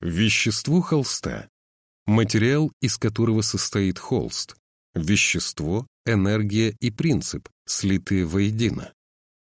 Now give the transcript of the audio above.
Вещество холста – материал, из которого состоит холст. Вещество, энергия и принцип, слитые воедино.